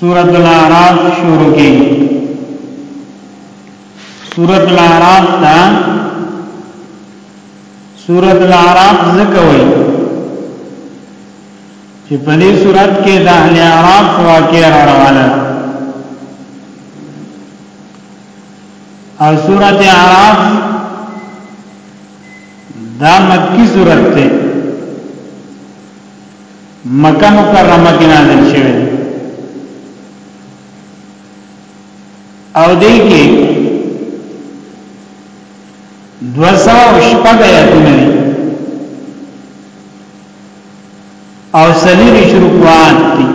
سورة العراف شروع کی سورة العراف تا سورة العراف ذکوئی چې په دې صورت کې د اهل عراف واقعه را روانه او سورته عراف دا مکی صورت ته مکه مکرمه کې نازل شوی دی او دې کې دوسا او شپږ آیاتونه دي او سلیری شروعات دي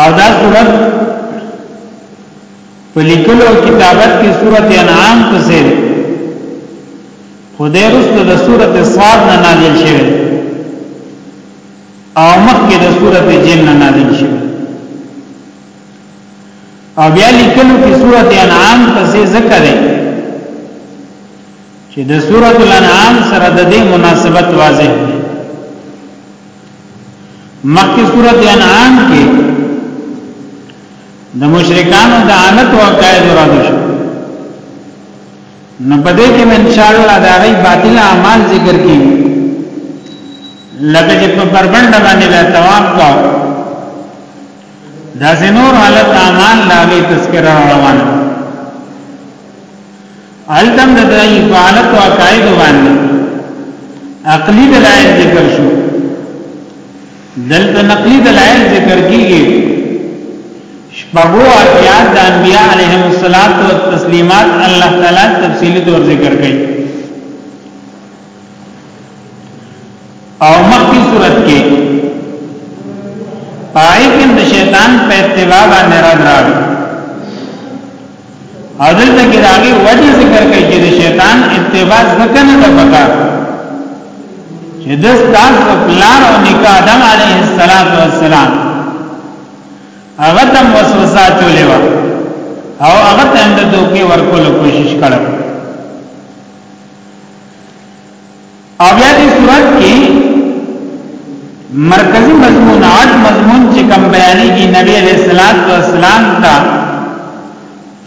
او دا صورت په لیکلو او کتابت کې صورت انعام پسې خدای رسته د صورت صاد نه نازل شوه او مخکې د صورت جن نه نازل شوه او بیا لیکلو کې صورت انعام پسې ذکر دی چې د صورت الانعام سره د دې مناسبت واضح دی مخکې سورۃ انعام کې د مشرکانو د انت او عقاید راځي شو نو په دې کې ان شاء الله دا غي باطل اعمال ذکر کړي لکه چې په پربند باندې لا تواب کا دا زنور حالت اعمال لاغي تذکرہ روانه هلته هم د دایي په حالت او عقایدو باندې عقلي دلایل ذکر شو دلته نقلي دلایل ذکر کیږي شپږو آیات د انبیاء علیهم الصلاۃ والتسلیمات الله تعالی تفصیلی طور ذکر کړي او مخکې صورت کې پای کې د شیطان په اتباع باندې راغلی او دلته کې راغی وجه ذکر کوي چې د شیطان اتباع ځکه نه ده پکار چې د تاسو پلار او نیکه آدم علیه السلام هغه تم وسوسه چولې و او هغه تم د دوکي ورکول کوشش کړو او بیا دې صورت کې مرکزی مضمون عد مضمون چې کوم بیانېږي نبی علیہ الصلوۃ والسلام ته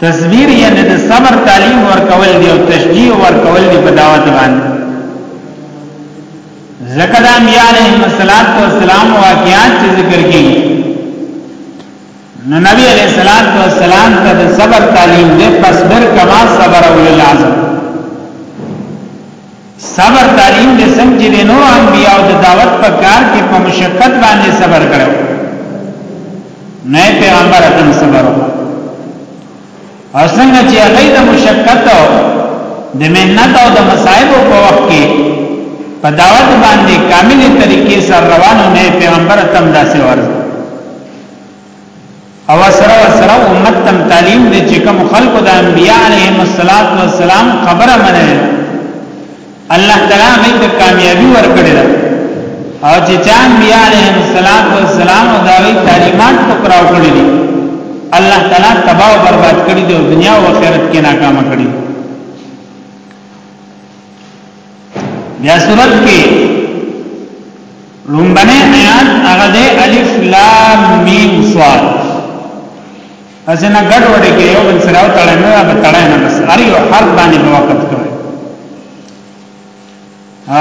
تصویر یعنی د صبر تعلیم ورکول دی او تشجیع ورکول دی په دعوت باندې زکه د انبیاء علیهم الصلوۃ والسلام واقعات چې ذکر کیږي نو نبی علیہ الصلوۃ والسلام ته د صبر تعلیم دی پس در کما صبر اول العزم صبر تعلیم دې څنګه چې د نور انبیاء د دعوت په کار کې په مشقت باندې صبر کړو نه پیغمبر اتم صبر او څنګه چې هغه د مشقت او د مهنت او د مصائب په وخت کې په دعوت باندې کاملې طریقې سره روانو نه پیغمبر اتم داسې ورته او سره ورسره امت تم تعلیم دی چې کوم خلق د انبیاء علیهم الصلاۃ والسلام خبره منه الله تعالی موږ ته کامیابی ورکړي او چې چا انبیاء علیهم الصلاۃ والسلام او دغه تعلیمات کو کراو کړی دي الله تعالی تباہ او برباد کړی دی او دنیا او آخرت کې ناکام کړی دی بیا صورت کې لومبنه آیات هغه د الف لام میم صاد ازنه ګډ وډ کې یو بل سره تړل نه به تړل نه بس اری او حرف باندې په وخت کې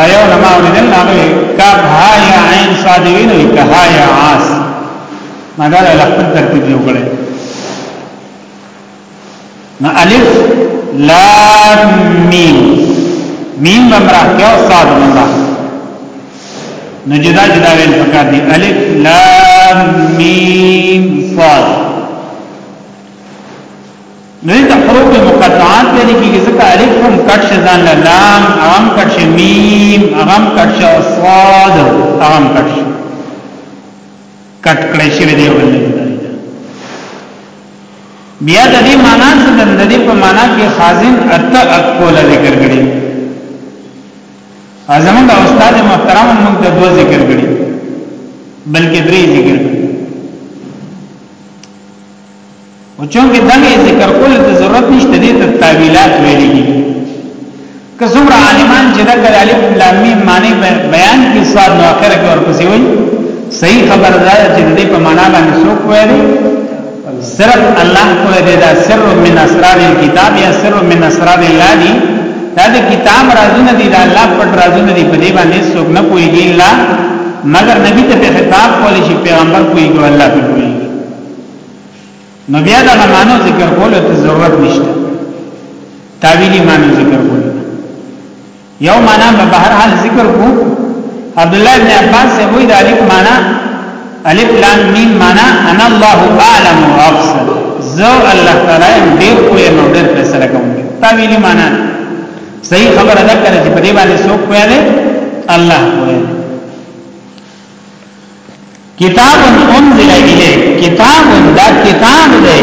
آیا علماء ولدل هغه کاف ها یا عین صاد وینو که ها یا عاص مدار لخت ترتیب یو کړي نو الف لام میم میم بمراه کې او صاد بمراه نو جدا جدا ویل پکار دي الف لام میم صاد نو دا حروف مقطعات ته لګي ځکه الف هم کټ شي ځان له لام هم کټ شي میم هم کټ شي صاد هم کټ شي کټ کړی شوی دی ولې بیا د دې معنا څه ده د دې په معنا کې خازن اته اقوال ذکر کړي اعظم د استاد محترم موږ د دوه ذکر کړي بلکې درې ذکر کړي او چونکه دغه ذکر کول ته ضرورت نشته دي ته تعویلات ویلي دي که څومره عالمان چې دا کله الف لام میم معنی بیان کی صاد نو اخر کې ورپسې وایي صحیح خبر ده چې دې په معنا باندې څوک وایي صرف الله کو دې دا سر من اسرار الكتاب یا سر من اسرار الله دی دا د کتاب رازونه دي دا الله پټ رازونه دي په دې باندې څوک نه پويږي الله مگر نبی ته خطاب کول شي پیغمبر پويږي الله پويږي نو بیا دا معنی ذکر کول ته ضرورت نشته تعویلی معنی ذکر کول یو معنی به بهر حال ذکر کو عبد الله بن عباس سے وی دا الف معنی الف لام میم معنی انا الله اعلم وافصل زو الله تعالی دې کوی نو دې فیصله کوم تعویلی معنی صحیح خبره ده کړه چې په دې باندې څوک ویلې الله ویلې کتاب انزل الیک کتاب دا کتاب دی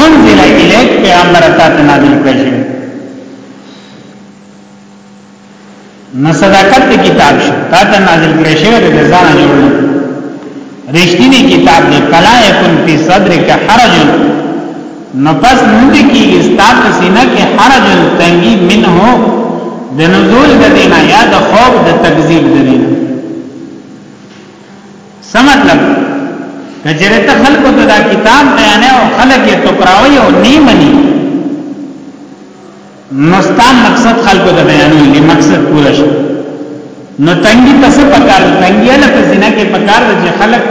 انزل الیک پیغمبر تا ته نازل کړی شوی نو صداقت کتاب شو تا ته نازل کړی شوی د ځان جوړ رښتینی کتاب دی فلا یکن فی صدرک حرج نو پس نوندې کېږي ستا په سینه کې حرج تنګي منه د نزول د دینا یا د خوف د تکذیب د دینا څه مطلب کجره ته خلکو ته دا کتاب بیانې او خلک یې ټکراوي او نه مني نو ستا مقصد خلکو ته بیانوي چې مقصد پوره شي نو تنګي پس پکار تنګي له پسینه کې پکار د خلک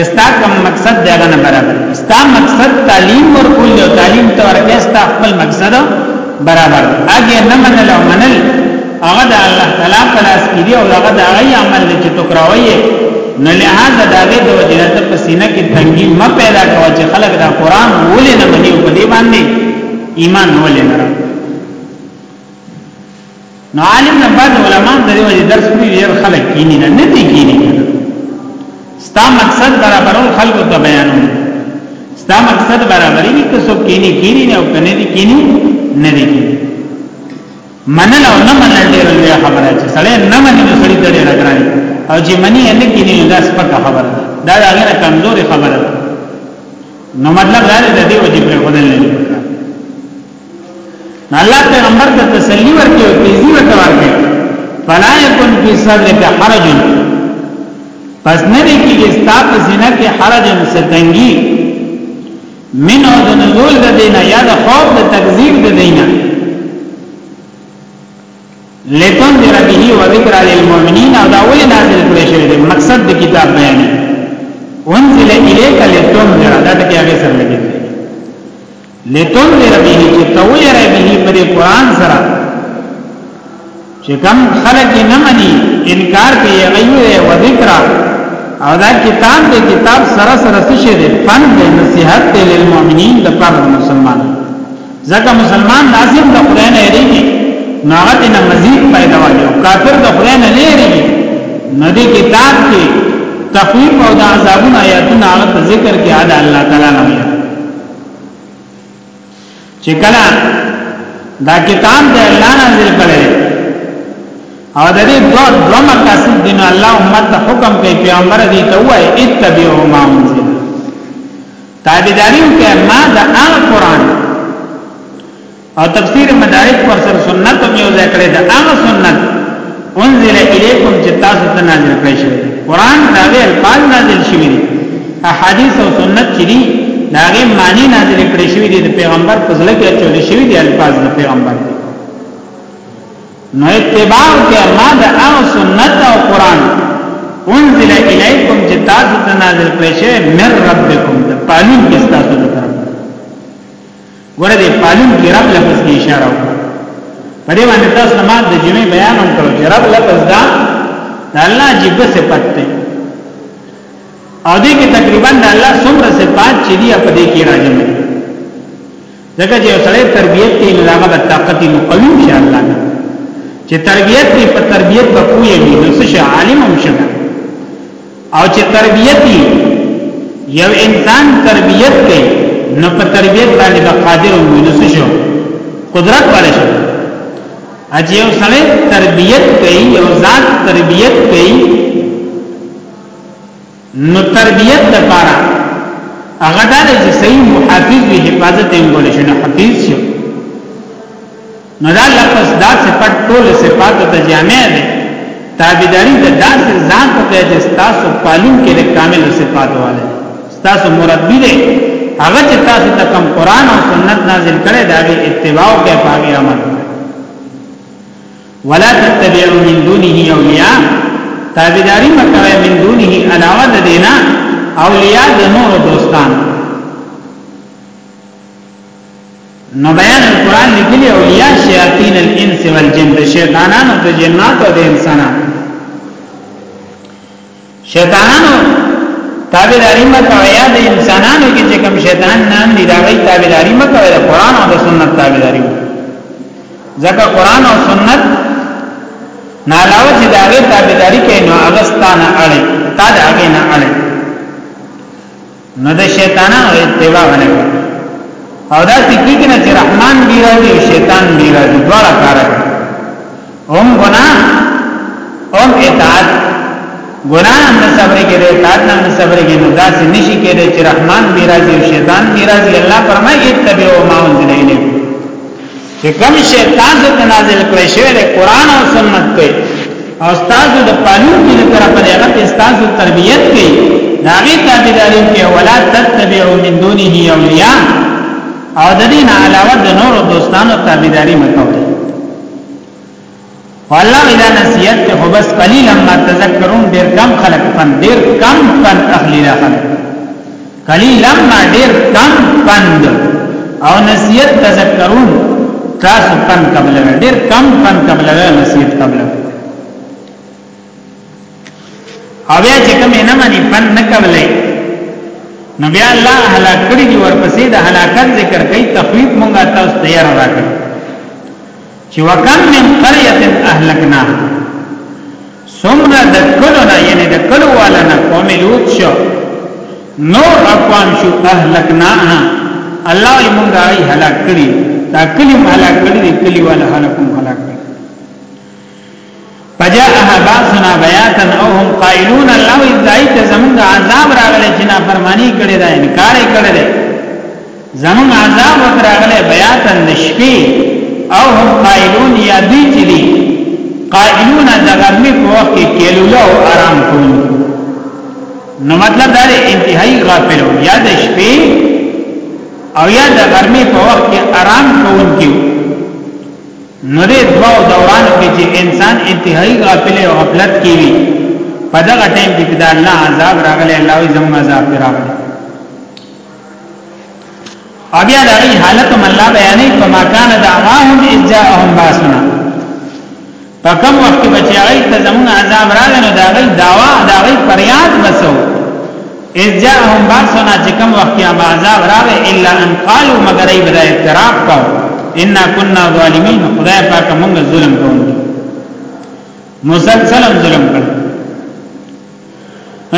استا کوم مقصد دی غنه برابر استا مقصد تعلیم ورکول او تعلیم ته ورکه استا خپل مقصد برابر اګه نه منل او منل هغه د الله تعالی په لاس کې دی او هغه د هغه عمل دی چې ټکراوي نه لهدا دغه د وجنت پسینه کې تنګي م پیدا کوي چې خلک دا قران ولې نه مني په دې باندې ایمان ولې نه نو عالم نه بعد علما د دې وجه درس کوي ډیر خلک کینی نه نه دي کینی ستا مقصد برابرول خلکو ته بیانول ستا مقصد برابرې دي که څوک کینی کینی نه او کنه دي کینی نه دي کینی منل او نه منل ډیر لوی خبره چې سړی نه مني نو سړی ته ډیر ګران او چې منی نه کینی دا سپکه خبره ده دا هغه کمزوري خبره ده نو مطلب دا دی د دې وجې پر خدای نه پکار الله پیغمبر ته تسلی ورکړي او تیزی ورته ورکړي فلا یکن فی صدرک حرج پس نه دی کېږي ستاپ زینه کې حرج ستنګي من او د نزول د دینه یا د خوف د تکذیب د دینه لتنذر به وذکر للمؤمنین او دا ولې نازل کړی شوی دی مقصد د کتاب بیان دی انزل الیک لتنذر دا د هغه سره لګی لتنذر به چې تویر به پر قران سره چې کم خلک نه مني انکار کوي ایوه و ذکر او دا کتاب دې کتاب سره سره څه شه دې فن دې نصيحت دې للمؤمنین د پر مسلمان ځکه مسلمان لازم د خدای نه یریږي نو هغه ته مزید پیدا وایي او کافر د خدای نه نه یریږي نو دې کتاب کې تخویف او د عذابونو آیاتونه هغه ته ذکر کې ادا الله تعالی نه وایي چې کله دا کتاب د الله نازل کړي او د دې دوه دوه مقاصد دین الله امت ته حکم کوي پیغمبر دې ته وایي اتبعوا ما انزل تابعداري وکړه ما د هغه قران او تفسیر مدارک پر سر سنت هم یو ځای کړی د هغه سنت انزل الیکم چې تاسو ته نازل کړی شوی قران دا وی الفاظ نازل شوی دي احادیث او سنت چې دي دا غي معنی نازل کړی شوی دي د پیغمبر په ځل کې چول شوی دي الفاظ د پیغمبر دي نو اتباع کې ما د هغه سنت او قران انزل الیکم چې تاسو ته نازل کړی شوی من ربکم د پالون کې تاسو ته طرف ورته پالون کې رب لفظ کی اشاره وکړه په دې باندې تاسو ما د جمعې بیان هم کړو چې رب لفظ دا د الله جيبه صفت ده او دې کې تقریبا د الله څومره صفات چې دی په دې کې راځي ځکه چې یو سړی تربیت کې نه هغه د طاقت مقویم شي الله نه چې تربیت کې په تربیت په پوهه نه نو څه عالم هم شي او چې تربیت یو انسان تربیت کې نو په تربیت باندې به قادر او نو څه شي قدرت والے شي اجي یو سړی تربیت کوي یو ذات تربیت کوي نو تربیت د پاره هغه دا چې صحیح محافظ وي حفاظت یې کول شي نو حفیظ شي نو دا لفظ دا صفات ټول صفات ته جامع دي تابعداري د داسې ذات په کې چې تاسو پالون کې د کامل صفات والے تاسو مربي دي هغه چې تاسو ته کوم قران او سنت نازل کړي دا به اتباع کې پاګي عمل ولا تتبعوا من دونه اولیاء تابعداري مکوي من دونه علاوه د دینا اولیاء د نور دوستان نو بیان القرآن لیکلی اولیاء شیاطین الانس والجن د شیطانانو د جناتو د انسانانو شیطانانو تابعداري مکوه یا د انسانانو کې چې کوم شیطان نام دی دا غي تابعداري مکوه د قران او د سنت تابعداري ځکه قران او سنت نه علاوه چې دا غي تابعداري کوي نو هغه ستانه اړي تا دا غي نه اړي نو د شیطانانو اتباع نه کوي او دا سکی کنه چې رحمان بی راضی او شیطان بی راضی دواړه کار کوي هم ګناه هم اطاعت ګناه هم صبر کې دی اطاعت هم صبر کې نو داسې نشي کېدای چې رحمان بی راضی او شیطان بی راضی الله فرمایي اتبعوا ما انزل الیکم چې کوم شی تاسو ته نازل کړی شوی دی قران او سنت دی او تاسو د پالون کې د طرف نه هغه تاسو تربيت کوي دا غي تابعداري کې ولا تتبعوا من دونه اولیاء او د دین علاوه د نورو دوستانو تابعداري مکوئ والله ودا نصیحت ته خو بس قلیلا ما تذکرون ډیر کم خلق پن ډیر کم پن اخلی دا خلق قلیلا ما ډیر کم پند او نصیحت تذکرون تاسو پن قبل ډیر کم پن قبل نصیحت قبل او بیا چې کوم نه مانی پن نه قبلې نو بیا الله هلاک کړی دی ورپسې د هلاکت ذکر کوي تخویب مونږه تاسو تیار راکړي چې وکم من قريه اهلكناها سمره د کلو نه یعنی د کلو والا نه قوم لوط شو نور اقوام شو اهلكناها الله یې مونږه ای هلاک کړی دا کلیم هلاک کړی کلی والا هلاکم هلاک فجاءها باسنا بیاتا او هم قائلون الله ازدائی تا زمونږ عذاب راغلی چې نافرمانی کړی دا انکار کړی دی زمونږ عذاب وکراغلی بیاتا د شپې او هم قائلون یا دوی چې دي قائلون د غرمې په وخت کې کېلوله او آرام کوي نو مطلب دا دی انتهایی غافل او یا د شپې او یا د غرمې په وخت کې آرام کوونکي نو دې دوه دورانو کې چې انسان انتهایی غافل او غفلت کې وي په دغه ټیم کې چې د الله عذاب راغلی الله یې زموږ عذاب راغلی او بیا د هغې حالت هم الله بیانوي په ما کان دعواهم اذ جاءهم باسنا په کوم وخت کې چې هغې ته زموږ عذاب راغی نو د هغې دعوا د هغې فریاد بسو اذ جاءهم باسنا چې کوم وخت یا عذاب راغی الا ان قالوا مگر ای بدا اعتراف کو ان كنا ظالمین خدای پاک موږ ظلم کوو مسلسل ظلم کړ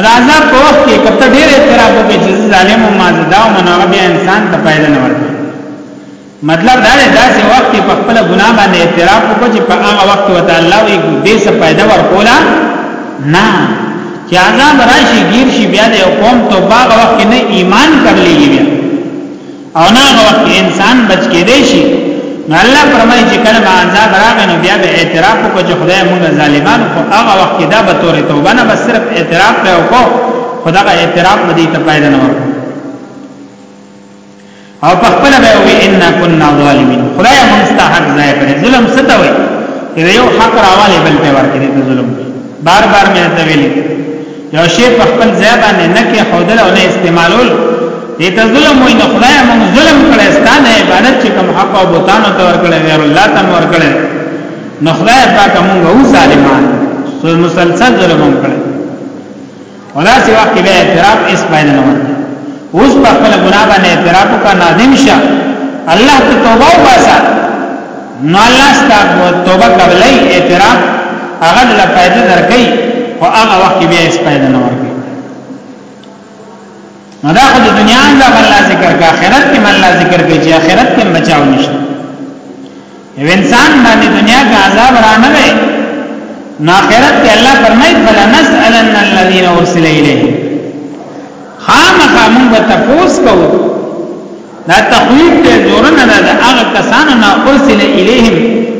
دا عذاب په وخت کې کته ډېر اعتراف وکړي چې ظالم او مازدا او منغبه انسان ته پیدا نه ورته مطلب دا دی داسې وخت کې په خپل ګناه باندې اعتراف وکړي چې په هغه وخت وته الله وي دې څه پیدا ورکولا نه چې عذاب راشي گیر شي بیا د قوم توبه هغه وخت نه ایمان کړلې بیا او نه هغه وخت انسان بچ کې دی شي نو الله فرمایي چې کله ما عذاب راغی نو بیا به اعتراف وکړي چې خدای موږ ظالمانو خو هغه وخت دا به تور توبه نه بس صرف اعتراف ته وکړو خدای اعتراف به دې ته پیدا نه ورکړي او په خپل به وي ان كنا ظالمين خدای موږ ته حق ځای کړی ظلم ستو وي چې یو حق راواله بل ته ورکړي ته ظلم بار بار مې ته ویلي یو شی په خپل ځای باندې نه کې خودل او نه استعمالول دې ته ظلم وي نو خدای موږ ظلم کړی ستانه عبادت چې کوم حق او بوتانو ته ورکړي غیر الله ته ورکړي نو خدای پاک موږ او ظالمان مسلسل ظلم کړی او دا سی وخت به اعتراف اس پایله نه ورته اوس په خپل ګناه باندې اعتراف وکړه نادم شه الله ته توبه وباسه نو الله ستاسو توبه قبلای اعتراف هغه له فائدې درکې او هغه وخت به اس پایله نه ورته نو دا خو د دنیا عذاب الله ذکر کا آخرت کې الله ذکر کوي چې آخرت کې بچاو نشته یو انسان باندې دنیا کې عذاب را نه وي نو آخرت کې الله فرمایي فلا نسألن الذين ارسل اليه خامخا موږ به تاسو کوو دا تخویب ته زورنه ده د هغه کسانو نه ارسل الیهم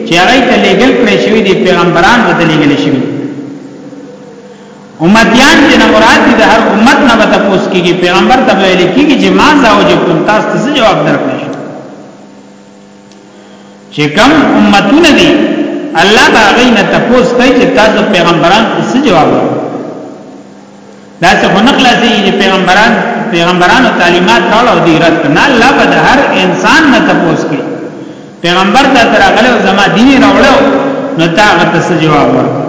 چې هغه ته لېګل کړی شوی دی پیغمبران ته لېګل شوی امتیان چې نه مراد دي د هر امت نه به تاسو کېږي پیغمبر ته ویل کېږي چې ما زاو چې کوم تاسو ته جواب درکړي چې کوم امتونه دي الله به هغه نه تپوس کوي چې تاسو پیغمبران څه جواب ورکړي دا څه نه خلاصي چې پیغمبران پیغمبرانو تعلیمات راول او دی رات نه الله به هر انسان نه تپوس کوي پیغمبر ته تر غلو زما دیني راولو نو تا هغه څه جواب ورکړي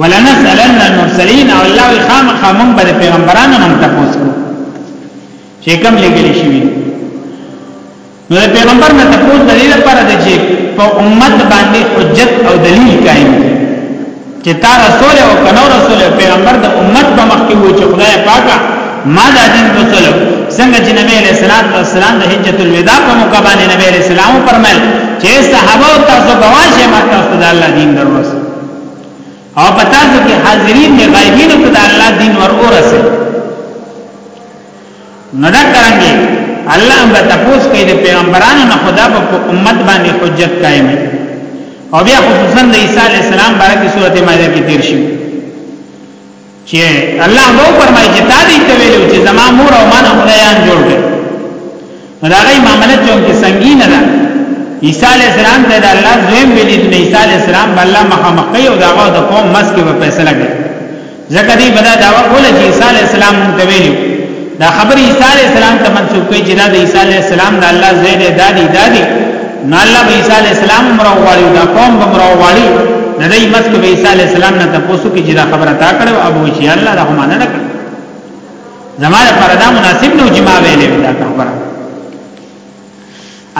ولنسالن المرسلین او الله خامخا من بر پیغمبرانو هم تپوس کوي چې کوم لګل شي نو پیغمبر نه تاسو د دې لپاره د چې په امت باندې حجت او دلیل قائم دي چې تا رسول او کنو رسول پیغمبر د امت په مخ کې و چې خدای پاکه ما دا دین رسول څنګه چې نبی علیہ الصلوۃ والسلام د حجۃ الوداع په موقع باندې نبی علیہ السلام فرمایل چې صحابه او تاسو گواشه ما تاسو د الله دین دروس او پتا څه کې حاضرین غایبین ته د الله دین ور اورسه نو دا کرانګي الله هم به تپوس کوي د پیغمبرانو نه خدا به په امت باندې حجت قائم او بیا خصوصا د عیسی علی السلام باره کې سورته مائده کې تیر شي چې الله وو فرمایي چې تا دې ته ویلو چې زما مور او ما نه خدایان جوړ کړي دا غي معاملې چې هم سنگینه ده عیسی علی السلام ته د الله زویم ویلي چې عیسی علی السلام بل الله مخامخ کوي او داغه د قوم مس کې په فیصله کوي ځکه دی بدا دا وقول چې عیسی علی السلام ته ویلي دا خبر عیسی علی السلام ته منسوب کوي چې دا د عیسی علی السلام د الله زوی دی دادی دادی نو الله به عیسی علی السلام مرو والی دا قوم به مرو والی نه دی مس کې عیسی علی السلام نه تاسو کې چې دا خبره تا کړو ابو چې الله دا هم نه کړ زما لپاره دا مناسب نه چې ما ویلې دا خبره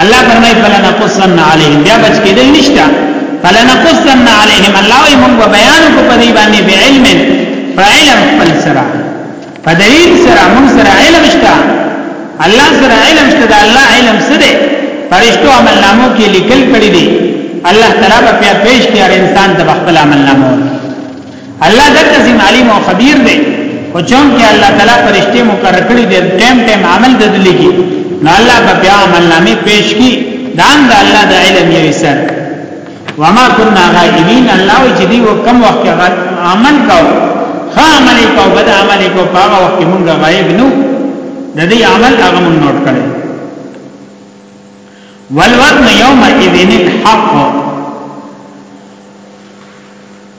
الله فرمای فلا نقصن علیهم بیا بچ کېدل نشته فلا نقصن علیهم الله یې موږ بیان کو په دې باندې به علم فعلم خپل سره په دلیل سره موږ سره علم شته الله سره علم شته دا الله علم سره فرشتو عمل نامو کې لیکل کړی دی الله تعالی په پیش کې هر انسان د خپل عمل نامو الله دک سیم علیم او خبیر دی او چون کې الله تعالی فرشته مقرر کړی دی ټیم ټیم عمل د دلی کی نو الله په بیا عمل نامې پیش کی دان د الله د علم یې سر وما كنا غائبین الله چې دی وکم وخت عمل کاو ها عمل کاو بد عمل کاو هغه وخت مونږ غائب نو د دې عمل هغه مونږ نوٹ کړی والوزن يوم اذن الحق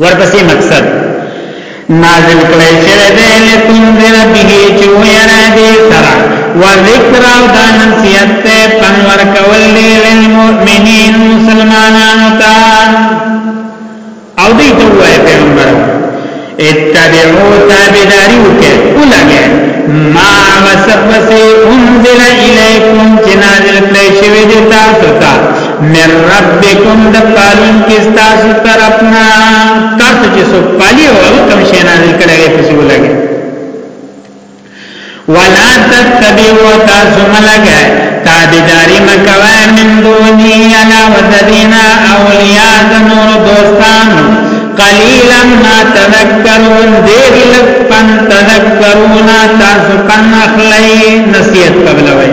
ورپسې مقصد نازل کړی شوی دی لتنذر به چې ویرا دې سره و ذکر او دا نصیحت ته پن ورکول دی للمؤمنین مسلمانانو ته او دې ته وایي پیغمبر اتبعوا تابعداري وکړئ ولګئ ما وسوسه انزل الیکم چې نازل کړی شوی دی تاسو ته من ربکم د پالون کې تاسو طرفنا تاسو چې سو پالي او کوم شي نه کړی په څه ولګي ولا تتبعوا تاسو ملګه تابعداري مکوه من دوني الا ودینا اولیاء د نور دوستان قلیلا ما تذکرون دیر لک پن تذکرون تاسو پن اخلی نصیحت قبلوی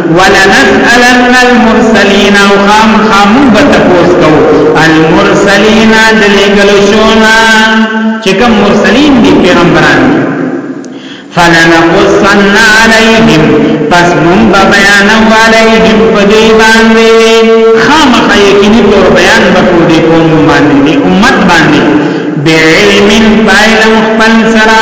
ولنسألن المرسلین او خامخا موږ به تپوس کوو المرسلین د لېږلو شو نه چې کوم مرسلین دي پیغمبران دي فلنقصن علیهم پس موږ به بیانو علیهم په دې باندې خامخا یقیني تور بیان به کو دې قوم باندې امت باندې بعلم پایلم خپل سره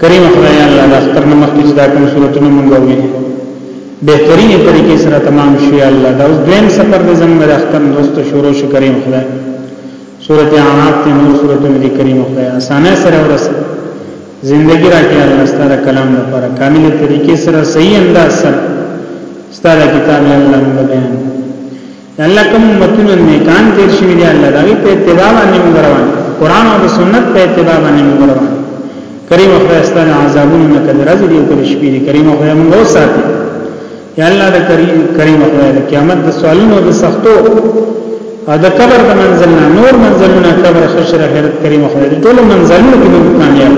کریم خدای الله د اختر نه مخکې چې دا کوم صورتونه مونږ وویل بهترینې طریقې سره تمام شي الله دا اوس دویم سفر د زموږ د اختر دوست شروع شي کریم خدای سورته اعراف ته نور سورته دې کریم خدای اسانه سره ورس زندگی راکې الله ستاره کلام لپاره کامل طریقې سره صحیح انداز سره ستاره کتاب الله بیان الله کوم امتونه نیکان تیر شوی دی الله دغه په اتباع باندې موږ روان قران او سنت په اتباع باندې موږ روان کریم خدای ستاسو عذابونه نه کړی راځي دی پر شپې دی کریم خدای موږ وساتي یا الله د کریم کریم خدای د قیامت د سوالونو د سختو او د قبر د منزل نه نور منزلونه قبر خشر حیرت کریم خدای ټول منزلونه کې موږ کامیاب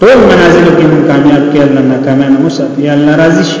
ټول منازل کې موږ کامیاب کې الله نه کامیاب موسی یا الله راضي شي